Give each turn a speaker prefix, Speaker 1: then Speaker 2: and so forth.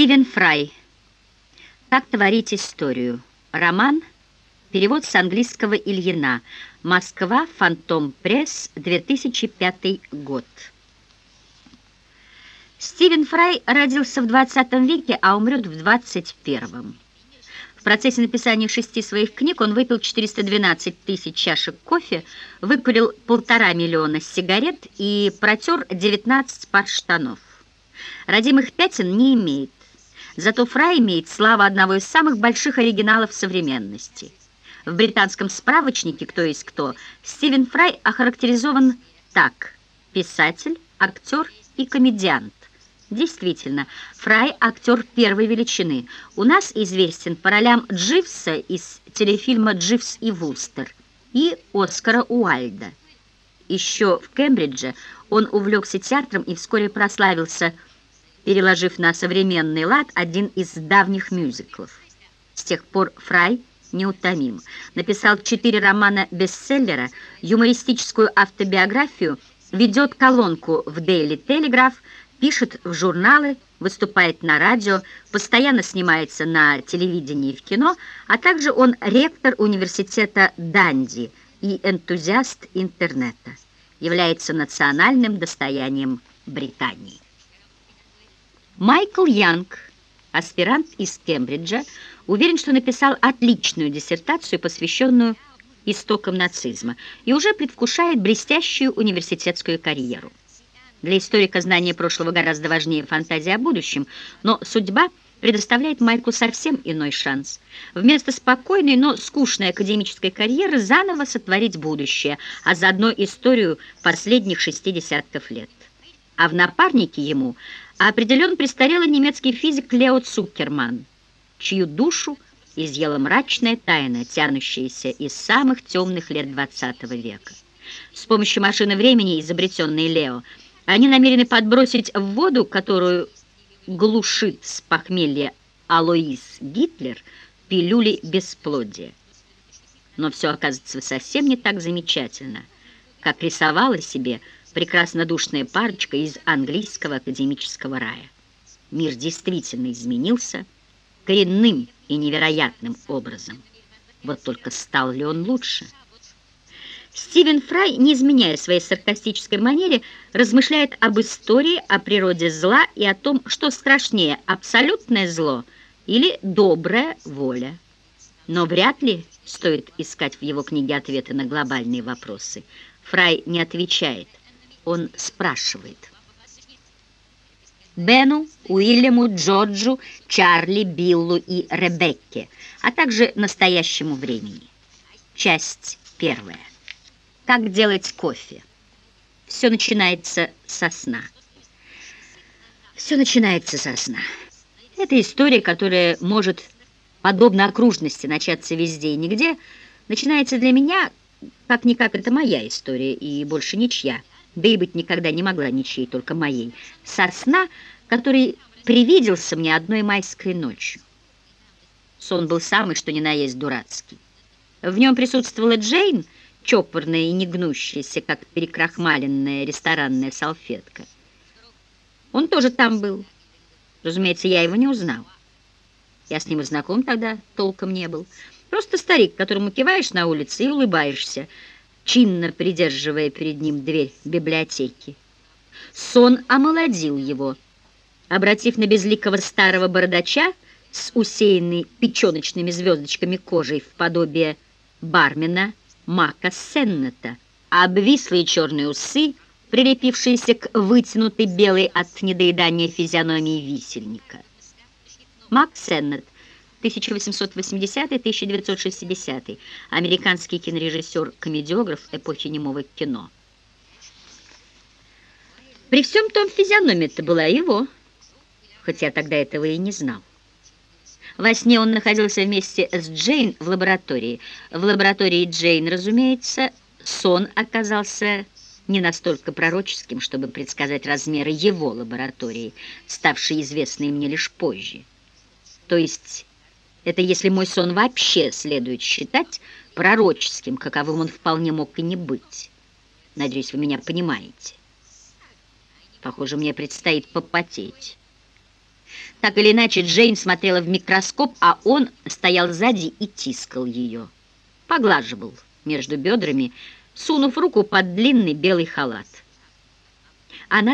Speaker 1: Стивен Фрай. Как творить историю? Роман. Перевод с английского Ильина. Москва. Фантом Пресс. 2005 год. Стивен Фрай родился в 20 веке, а умрет в 21. В процессе написания шести своих книг он выпил 412 тысяч чашек кофе, выкурил полтора миллиона сигарет и протер 19 пар штанов. Родимых пятен не имеет. Зато Фрай имеет славу одного из самых больших оригиналов современности. В британском справочнике «Кто есть кто» Стивен Фрай охарактеризован так – писатель, актер и комедиант. Действительно, Фрай – актер первой величины. У нас известен по ролям Дживса из телефильма «Дживс и Вулстер» и Оскара Уальда. Еще в Кембридже он увлекся театром и вскоре прославился – переложив на современный лад один из давних мюзиклов. С тех пор Фрай неутомим. Написал четыре романа-бестселлера, юмористическую автобиографию, ведет колонку в Daily Telegraph, пишет в журналы, выступает на радио, постоянно снимается на телевидении и в кино, а также он ректор университета Данди и энтузиаст интернета. Является национальным достоянием Британии. Майкл Янг, аспирант из Кембриджа, уверен, что написал отличную диссертацию, посвященную истокам нацизма, и уже предвкушает блестящую университетскую карьеру. Для историка знание прошлого гораздо важнее фантазии о будущем, но судьба предоставляет Майклу совсем иной шанс. Вместо спокойной, но скучной академической карьеры заново сотворить будущее, а заодно историю последних шести десятков лет. А в напарнике ему – определен престарелый немецкий физик Лео Цукерман, чью душу изъела мрачная тайна, тянущаяся из самых темных лет XX века. С помощью машины времени, изобретенной Лео, они намерены подбросить в воду, которую глушит с похмелья Алоис Гитлер, пилюли бесплодия. Но все оказывается совсем не так замечательно, как рисовала себе прекрасно душная парочка из английского академического рая. Мир действительно изменился коренным и невероятным образом. Вот только стал ли он лучше? Стивен Фрай, не изменяя своей саркастической манере, размышляет об истории, о природе зла и о том, что страшнее – абсолютное зло или добрая воля. Но вряд ли стоит искать в его книге ответы на глобальные вопросы. Фрай не отвечает он спрашивает. Бену, Уильяму, Джорджу, Чарли, Биллу и Ребекке, а также настоящему времени. Часть первая. Как делать кофе? Все начинается со сна. Все начинается со сна. Это история, которая может, подобно окружности, начаться везде и нигде, начинается для меня, как-никак, это моя история и больше ничья да и быть никогда не могла ничьей, только моей, со сна, который привиделся мне одной майской ночью. Сон был самый, что ни на есть дурацкий. В нем присутствовала Джейн, чопорная и негнущаяся, как перекрахмаленная ресторанная салфетка. Он тоже там был. Разумеется, я его не узнал. Я с ним и знаком тогда толком не был. Просто старик, которому киваешь на улице и улыбаешься, чинно придерживая перед ним дверь библиотеки. Сон омолодил его, обратив на безликого старого бородача с усеянной печеночными звездочками кожей в подобие бармена Мака Сеннета, обвислые черные усы, прилепившиеся к вытянутой белой от недоедания физиономии висельника. Мак Сеннет 1880-1960, американский кинорежиссер-комедиограф эпохи немого кино. При всем том физиономия-то была его, хотя тогда этого и не знал. Во сне он находился вместе с Джейн в лаборатории. В лаборатории Джейн, разумеется, сон оказался не настолько пророческим, чтобы предсказать размеры его лаборатории, ставшей известной мне лишь позже. То есть это если мой сон вообще следует считать пророческим, каковым он вполне мог и не быть. Надеюсь, вы меня понимаете. Похоже, мне предстоит попотеть. Так или иначе, Джейн смотрела в микроскоп, а он стоял сзади и тискал ее. Поглаживал между бедрами, сунув руку под длинный белый халат. Она